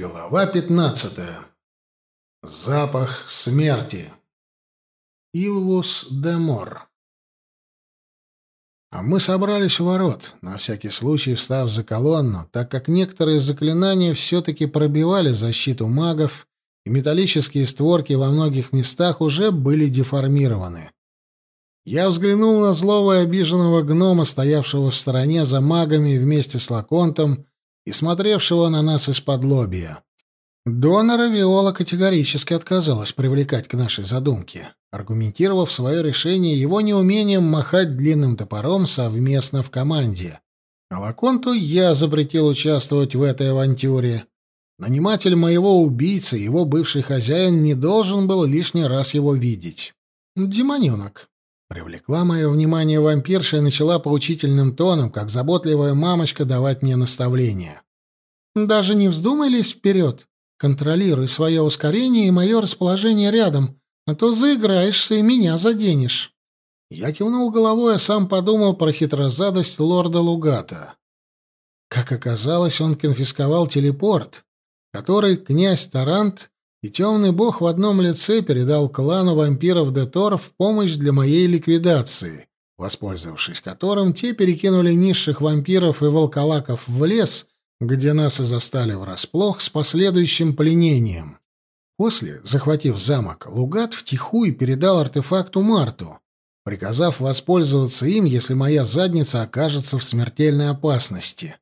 Глава пятнадцатая. Запах смерти. Илвус де Мор. А мы собрались у ворот, на всякий случай встав за колонну, так как некоторые заклинания все-таки пробивали защиту магов, и металлические створки во многих местах уже были деформированы. Я взглянул на злого и обиженного гнома, стоявшего в стороне за магами вместе с Лаконтом, и смотревшего на нас из-под лобья. Донора Виола категорически отказалась привлекать к нашей задумке, аргументировав свое решение его неумением махать длинным топором совместно в команде. А Лаконту я запретил участвовать в этой авантюре. Наниматель моего убийцы, его бывший хозяин, не должен был лишний раз его видеть. Демоненок. Привлекла мое внимание вампирша и начала поучительным тоном, как заботливая мамочка, давать мне наставления. «Даже не вздумай лезть вперед. Контролируй свое ускорение и мое расположение рядом, а то заиграешься и меня заденешь». Я кивнул головой, а сам подумал про хитрозадость лорда Лугата. Как оказалось, он конфисковал телепорт, который князь Тарант и темный бог в одном лице передал клану вампиров Детор в помощь для моей ликвидации, воспользовавшись которым те перекинули низших вампиров и волколаков в лес, где нас и застали врасплох с последующим пленением. После, захватив замок, Лугат втихую передал артефакту Марту, приказав воспользоваться им, если моя задница окажется в смертельной опасности.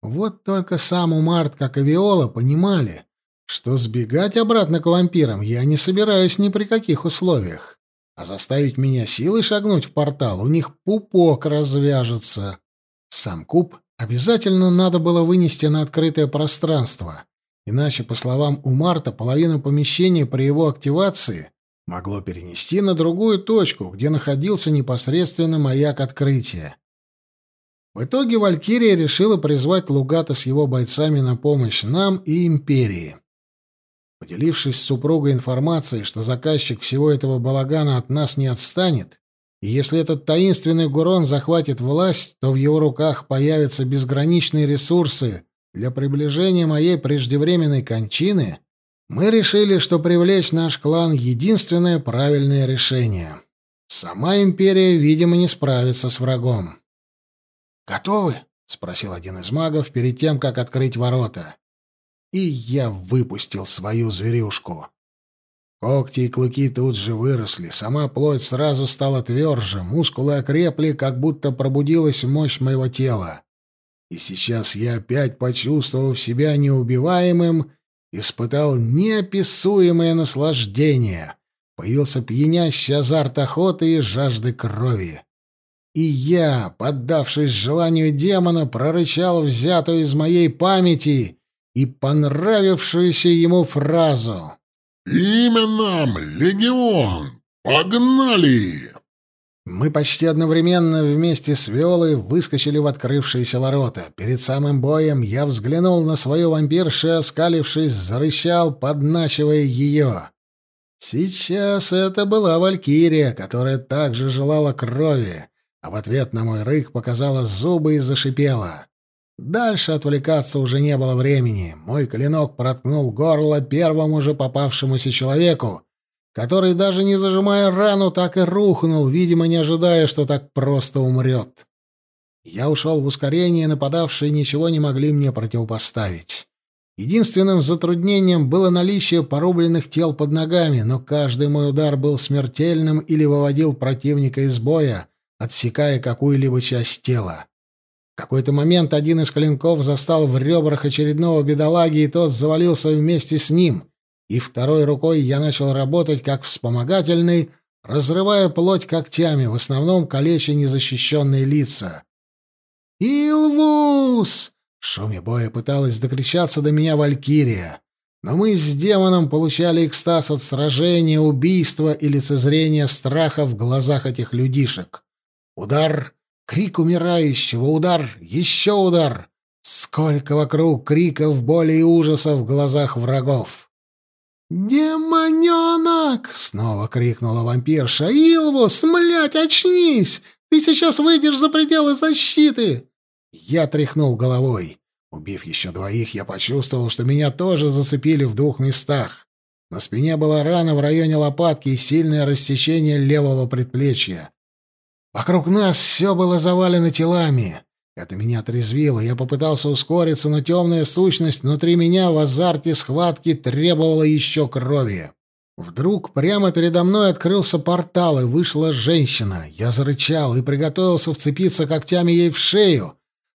Вот только сам Умарт, как и Виола, понимали — что сбегать обратно к вампирам я не собираюсь ни при каких условиях. А заставить меня силой шагнуть в портал у них пупок развяжется. Сам куб обязательно надо было вынести на открытое пространство, иначе, по словам у Марта, половину помещения при его активации могло перенести на другую точку, где находился непосредственно маяк открытия. В итоге Валькирия решила призвать Лугата с его бойцами на помощь нам и Империи. Поделившись с супругой информацией, что заказчик всего этого балагана от нас не отстанет, и если этот таинственный Гурон захватит власть, то в его руках появятся безграничные ресурсы для приближения моей преждевременной кончины, мы решили, что привлечь наш клан — единственное правильное решение. Сама империя, видимо, не справится с врагом. «Готовы?» — спросил один из магов перед тем, как открыть ворота и я выпустил свою зверюшку. Когти и клыки тут же выросли, сама плоть сразу стала тверже, мускулы окрепли, как будто пробудилась мощь моего тела. И сейчас я, опять почувствовав себя неубиваемым, испытал неописуемое наслаждение. Появился пьянящий азарт охоты и жажды крови. И я, поддавшись желанию демона, прорычал взятую из моей памяти и понравившуюся ему фразу. «Имя нам Легион! Погнали!» Мы почти одновременно вместе с Виолой выскочили в открывшиеся ворота. Перед самым боем я взглянул на свою вампиршу, оскалившись, зарычал, подначивая ее. Сейчас это была Валькирия, которая также желала крови, а в ответ на мой рык показала зубы и зашипела. Дальше отвлекаться уже не было времени. Мой клинок проткнул горло первому же попавшемуся человеку, который, даже не зажимая рану, так и рухнул, видимо, не ожидая, что так просто умрет. Я ушел в ускорение, нападавшие ничего не могли мне противопоставить. Единственным затруднением было наличие порубленных тел под ногами, но каждый мой удар был смертельным или выводил противника из боя, отсекая какую-либо часть тела какой-то момент один из клинков застал в ребрах очередного бедолаги, и тот завалился вместе с ним. И второй рукой я начал работать как вспомогательный, разрывая плоть когтями, в основном калеча незащищенные лица. «Илвус!» В шуме боя пыталась докричаться до меня Валькирия. Но мы с демоном получали экстаз от сражения, убийства и лицезрения страха в глазах этих людишек. Удар, Крик умирающего, удар, еще удар. Сколько вокруг криков, боли и ужаса в глазах врагов. «Демоненок!» — снова крикнула вампирша. «Илвус, млядь, очнись! Ты сейчас выйдешь за пределы защиты!» Я тряхнул головой. Убив еще двоих, я почувствовал, что меня тоже зацепили в двух местах. На спине была рана в районе лопатки и сильное рассечение левого предплечья. Вокруг нас все было завалено телами. Это меня отрезвило. Я попытался ускориться, но темная сущность внутри меня в азарте схватки требовала еще крови. Вдруг прямо передо мной открылся портал, и вышла женщина. Я зарычал и приготовился вцепиться когтями ей в шею,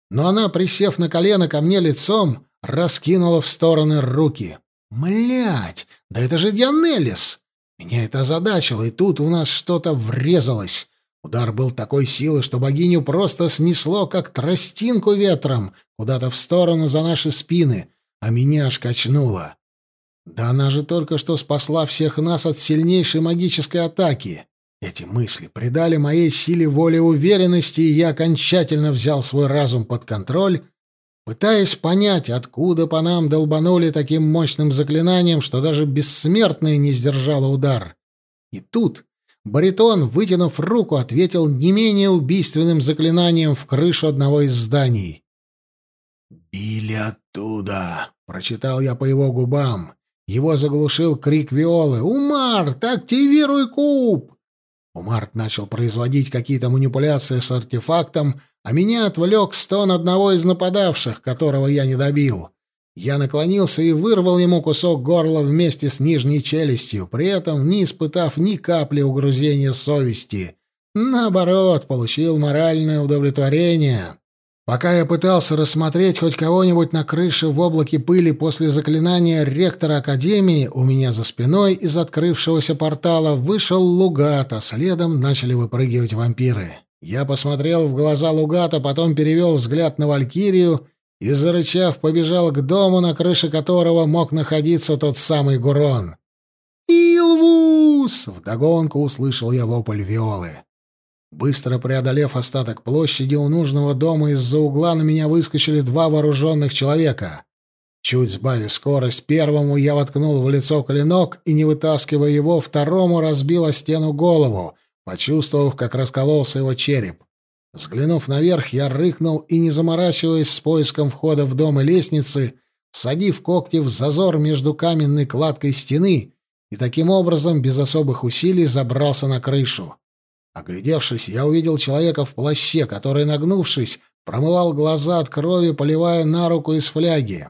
но она, присев на колено ко мне лицом, раскинула в стороны руки. Млять, да это же Дионелис! Меня это озадачило, и тут у нас что-то врезалось. Удар был такой силы, что богиню просто снесло, как тростинку ветром, куда-то в сторону за наши спины, а меня аж качнуло. Да она же только что спасла всех нас от сильнейшей магической атаки. Эти мысли придали моей силе воли уверенности, и я окончательно взял свой разум под контроль, пытаясь понять, откуда по нам долбанули таким мощным заклинанием, что даже бессмертная не сдержала удар. И тут баритон, вытянув руку, ответил не менее убийственным заклинанием в крышу одного из зданий. «Били оттуда!» — прочитал я по его губам. Его заглушил крик Виолы. «Умарт, активируй куб!» Умарт начал производить какие-то манипуляции с артефактом, а меня отвлек стон одного из нападавших, которого я не добил. Я наклонился и вырвал ему кусок горла вместе с нижней челюстью, при этом не испытав ни капли угрузения совести. Наоборот, получил моральное удовлетворение. Пока я пытался рассмотреть хоть кого-нибудь на крыше в облаке пыли после заклинания ректора Академии, у меня за спиной из открывшегося портала вышел Лугат, а следом начали выпрыгивать вампиры. Я посмотрел в глаза Лугата, потом перевел взгляд на Валькирию и, зарычав, побежал к дому, на крыше которого мог находиться тот самый Гурон. «Илвус!» — вдогонку услышал я вопль Виолы. Быстро преодолев остаток площади у нужного дома, из-за угла на меня выскочили два вооруженных человека. Чуть сбавив скорость, первому я воткнул в лицо клинок и, не вытаскивая его, второму разбил о стену голову, почувствовав, как раскололся его череп. Взглянув наверх, я рыкнул и, не заморачиваясь с поиском входа в дом и лестницы, садив когти в зазор между каменной кладкой стены и таким образом без особых усилий забрался на крышу. Оглядевшись, я увидел человека в плаще, который, нагнувшись, промывал глаза от крови, поливая на руку из фляги.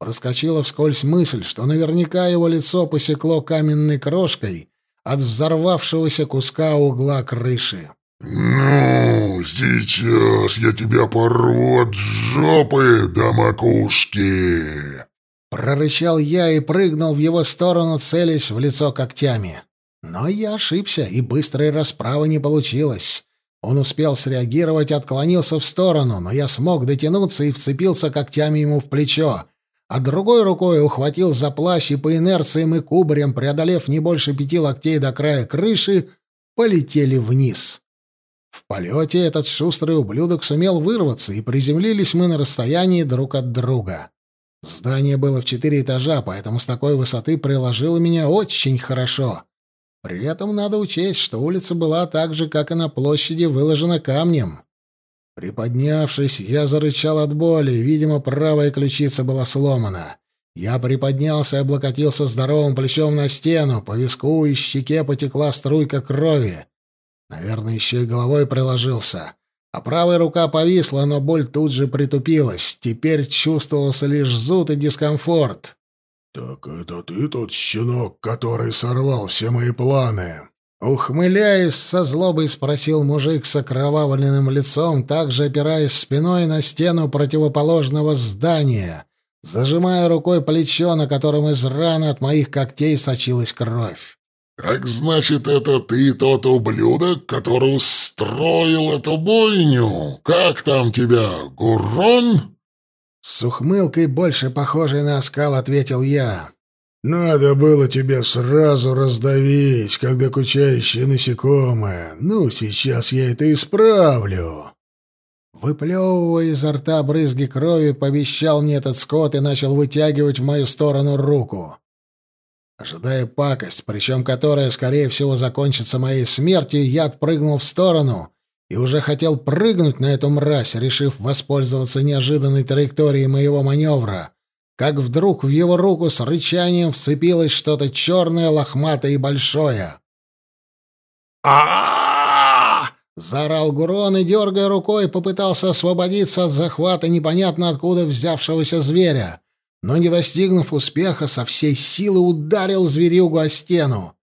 Проскочила вскользь мысль, что наверняка его лицо посекло каменной крошкой от взорвавшегося куска угла крыши. «Ну, сейчас я тебя порву от жопы до макушки!» Прорычал я и прыгнул в его сторону, целясь в лицо когтями. Но я ошибся, и быстрой расправы не получилось. Он успел среагировать, отклонился в сторону, но я смог дотянуться и вцепился когтями ему в плечо, а другой рукой ухватил за плащ и по инерции мы кубарем, преодолев не больше пяти локтей до края крыши, полетели вниз. В полете этот шустрый ублюдок сумел вырваться, и приземлились мы на расстоянии друг от друга. Здание было в четыре этажа, поэтому с такой высоты приложило меня очень хорошо. При этом надо учесть, что улица была так же, как и на площади, выложена камнем. Приподнявшись, я зарычал от боли, видимо, правая ключица была сломана. Я приподнялся и облокотился здоровым плечом на стену, по виску и щеке потекла струйка крови. Наверное, еще и головой приложился. А правая рука повисла, но боль тут же притупилась. Теперь чувствовался лишь зуд и дискомфорт. «Так это ты тот щенок, который сорвал все мои планы?» Ухмыляясь, со злобой спросил мужик с окровавленным лицом, также опираясь спиной на стену противоположного здания, зажимая рукой плечо, на котором из раны от моих когтей сочилась кровь. «Так значит, это ты тот ублюдок, который устроил эту бойню? Как там тебя, Гурон?» С ухмылкой, больше похожей на оскал, ответил я. «Надо было тебе сразу раздавить, как докучающее насекомое. Ну, сейчас я это исправлю». Выплевывая изо рта брызги крови, пообещал мне этот скот и начал вытягивать в мою сторону руку. Ожидая пакость, причем которая, скорее всего, закончится моей смертью, я отпрыгнул в сторону и уже хотел прыгнуть на эту мразь, решив воспользоваться неожиданной траекторией моего маневра, как вдруг в его руку с рычанием вцепилось что-то черное, лохматое и большое. а Заорал Гурон и, дергая рукой, попытался освободиться от захвата непонятно откуда взявшегося зверя, но, не достигнув успеха, со всей силы ударил зверюгу о стену.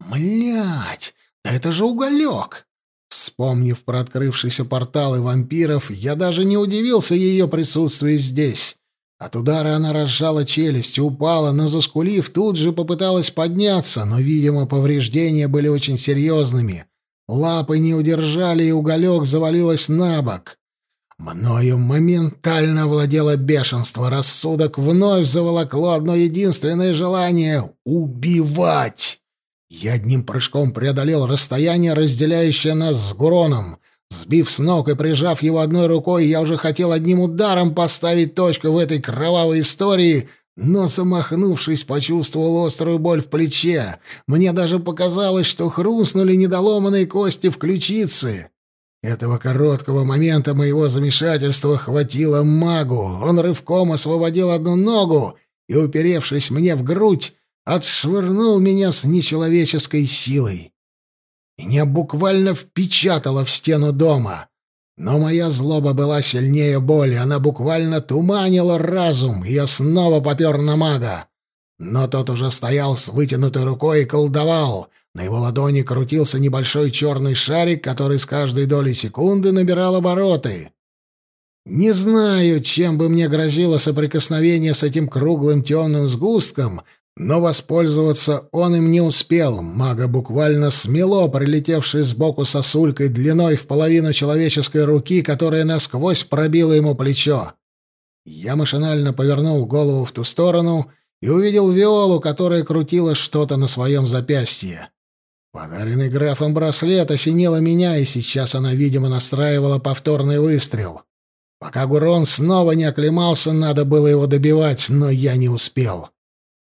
«Млять! Да это же уголек!» Вспомнив про открывшийся портал и вампиров, я даже не удивился ее присутствию здесь. От удара она разжала челюсть, упала, но заскулив, тут же попыталась подняться, но, видимо, повреждения были очень серьезными. Лапы не удержали, и уголек завалилась на бок. Мною моментально владело бешенство, рассудок вновь заволокло одно единственное желание — убивать. Я одним прыжком преодолел расстояние, разделяющее нас с Гуроном. Сбив с ног и прижав его одной рукой, я уже хотел одним ударом поставить точку в этой кровавой истории, но, замахнувшись, почувствовал острую боль в плече. Мне даже показалось, что хрустнули недоломанные кости в ключице. Этого короткого момента моего замешательства хватило магу. Он рывком освободил одну ногу и, уперевшись мне в грудь, отшвырнул меня с нечеловеческой силой. Меня буквально впечатало в стену дома. Но моя злоба была сильнее боли, она буквально туманила разум, и я снова попер на мага. Но тот уже стоял с вытянутой рукой и колдовал. На его ладони крутился небольшой черный шарик, который с каждой долей секунды набирал обороты. Не знаю, чем бы мне грозило соприкосновение с этим круглым темным сгустком, но воспользоваться он им не успел. Мага буквально смело, прилетевший сбоку сосулькой длиной в половину человеческой руки, которая насквозь пробила ему плечо. Я машинально повернул голову в ту сторону и увидел Виолу, которая крутила что-то на своем запястье. Подаренный графом браслет осенила меня, и сейчас она, видимо, настраивала повторный выстрел. Пока Гурон снова не оклемался, надо было его добивать, но я не успел.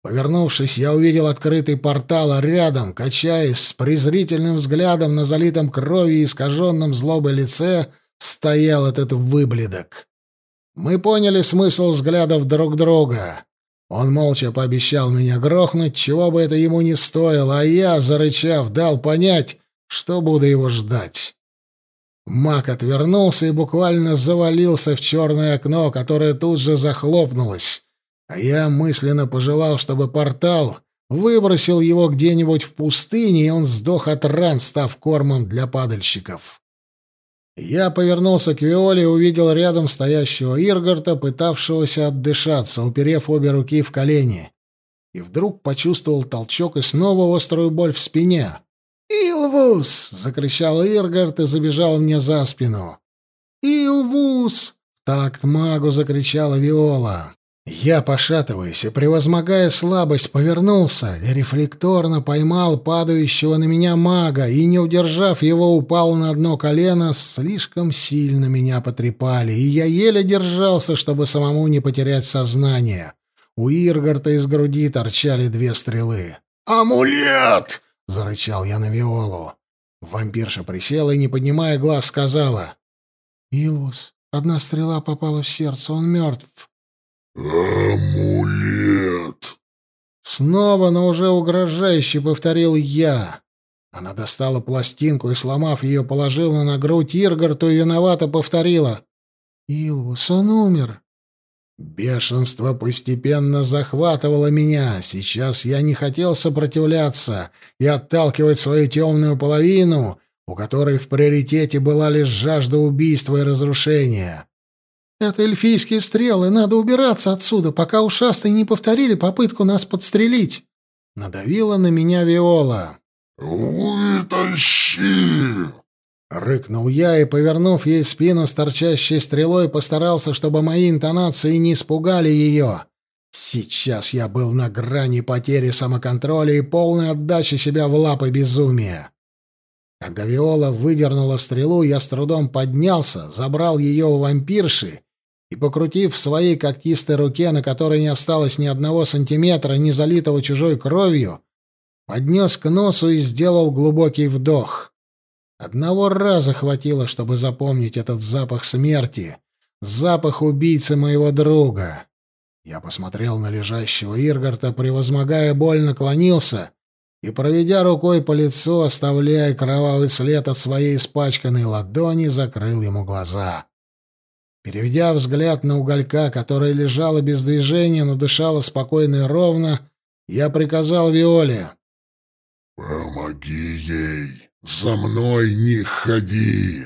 Повернувшись, я увидел открытый портал, а рядом, качаясь с презрительным взглядом на залитом кровью и искаженном злобой лице, стоял этот выбледок. Мы поняли смысл взглядов друг друга. Он молча пообещал меня грохнуть, чего бы это ему не стоило, а я, зарычав, дал понять, что буду его ждать. Мак отвернулся и буквально завалился в черное окно, которое тут же захлопнулось. А я мысленно пожелал, чтобы портал выбросил его где-нибудь в пустыне, и он сдох от ран, став кормом для падальщиков. Я повернулся к Виоле и увидел рядом стоящего Иргарта, пытавшегося отдышаться, уперев обе руки в колени. И вдруг почувствовал толчок и снова острую боль в спине. «Илвус!» — закричал Иргард и забежал мне за спину. «Илвус!» — такт магу закричала Виола. Я, пошатываясь и превозмогая слабость, повернулся и рефлекторно поймал падающего на меня мага и, не удержав его, упал на одно колено, слишком сильно меня потрепали, и я еле держался, чтобы самому не потерять сознание. У Иргарта из груди торчали две стрелы. «Амулет!» — зарычал я на Виолу. Вампирша присела и, не поднимая глаз, сказала. «Илвус, одна стрела попала в сердце, он мертв». «Амулет!» Снова, но уже угрожающе повторил я. Она достала пластинку и, сломав ее, положила на грудь Иргарту и виновато повторила. «Илвус, он умер!» Бешенство постепенно захватывало меня. Сейчас я не хотел сопротивляться и отталкивать свою темную половину, у которой в приоритете была лишь жажда убийства и разрушения. «Это эльфийские стрелы, надо убираться отсюда, пока ушастые не повторили попытку нас подстрелить!» Надавила на меня Виола. «Вытащи!» Рыкнул я и, повернув ей спину с торчащей стрелой, постарался, чтобы мои интонации не испугали ее. Сейчас я был на грани потери самоконтроля и полной отдачи себя в лапы безумия. Когда Виола выдернула стрелу, я с трудом поднялся, забрал ее у вампирши и, покрутив в своей когтистой руке, на которой не осталось ни одного сантиметра, не залитого чужой кровью, поднес к носу и сделал глубокий вдох. Одного раза хватило, чтобы запомнить этот запах смерти, запах убийцы моего друга. Я посмотрел на лежащего Иргарта, превозмогая боль, наклонился и, проведя рукой по лицу, оставляя кровавый след от своей испачканной ладони, закрыл ему глаза. Переведя взгляд на уголька, которая лежала без движения, но дышала спокойно и ровно, я приказал Виоле. «Помоги ей! За мной не ходи!»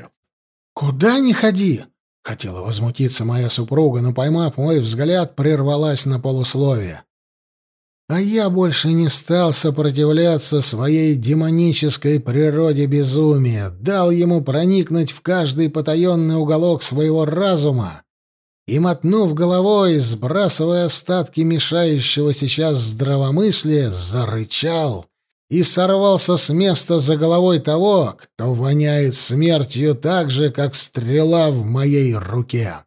«Куда не ходи?» — хотела возмутиться моя супруга, но, поймав мой взгляд, прервалась на полусловие. А я больше не стал сопротивляться своей демонической природе безумия, дал ему проникнуть в каждый потаенный уголок своего разума и, мотнув головой, сбрасывая остатки мешающего сейчас здравомыслия, зарычал и сорвался с места за головой того, кто воняет смертью так же, как стрела в моей руке.